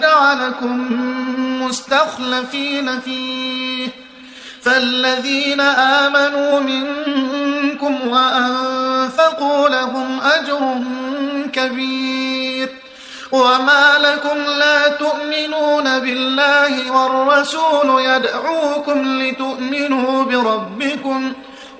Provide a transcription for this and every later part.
جعلكم مستخلفين فيه. فالذين آمنوا منكم وأنفقوا لهم أجر كبير. وما لكم لا تؤمنون بالله والرسول يدعوكم لتؤمنوا بربكم ۖ.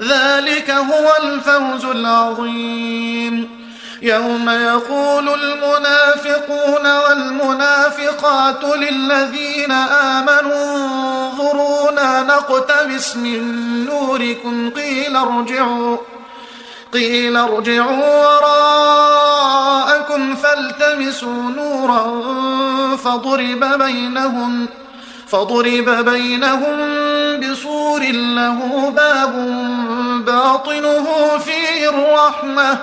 ذلك هو الفوز العظيم. يوم يقول المنافقون والمنافقات للذين آمنوا انظرونا نقتبس من نوركم قيل ارجعوا قيل ارجعوا وراءكم فالتمسوا نورا فضرب بينهم فضرب بينهم بصور له باب باطنه فيه الرحمة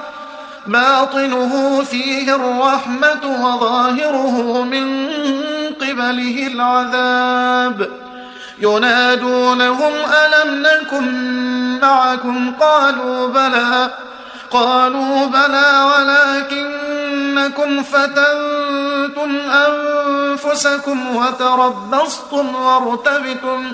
باطنه فيه الرحمة وظاهره من قبله العذاب. ينادونهم ألم نكن معكم؟ قالوا بلى قالوا بلى ولكنكم فتنتم أنفسكم وتربصتم وارتبتم.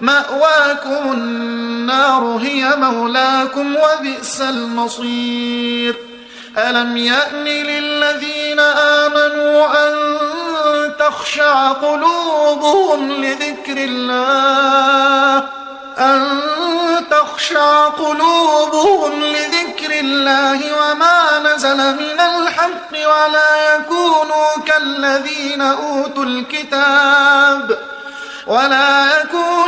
مأواكم النار هي مولاكم وبئس المصير. ألم يأن للذين آمنوا أن تخشع قلوبهم لذكر الله؟ أن تخشع قلوبهم لذكر الله وما نزل من الحق ولا يكونوا كالذين أوتوا الكتاب ولا يكونوا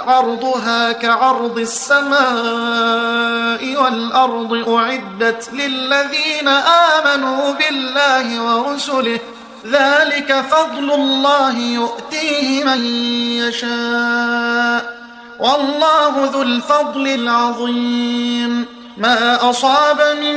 عرضها كعرض السماء والأرض أعدت للذين آمنوا بالله ورسله. ذلك فضل الله يؤتيه من يشاء. والله ذو الفضل العظيم. ما أصاب من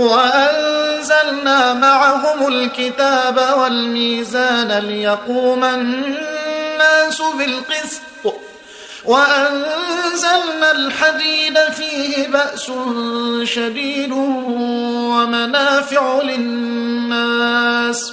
وأنزلنا معهم الكتاب والميزان ليقوم الناس بالقسط. وأنزلنا الحديد فيه بأس شديد ومنافع للناس.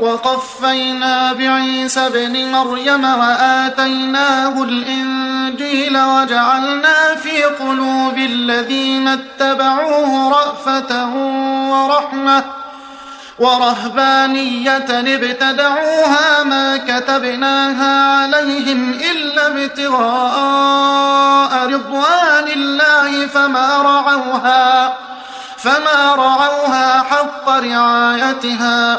وقفينا بعيسى بن مريم وآتيناه الإنجيل وجعلنا في قلوب الذين اتبعوه رأفة ورحمة ورهبانية ابتدعوها ما كتبناها عليهم إلا ابتغاء رضوان الله فما رعوها فما رعوها حق رعايتها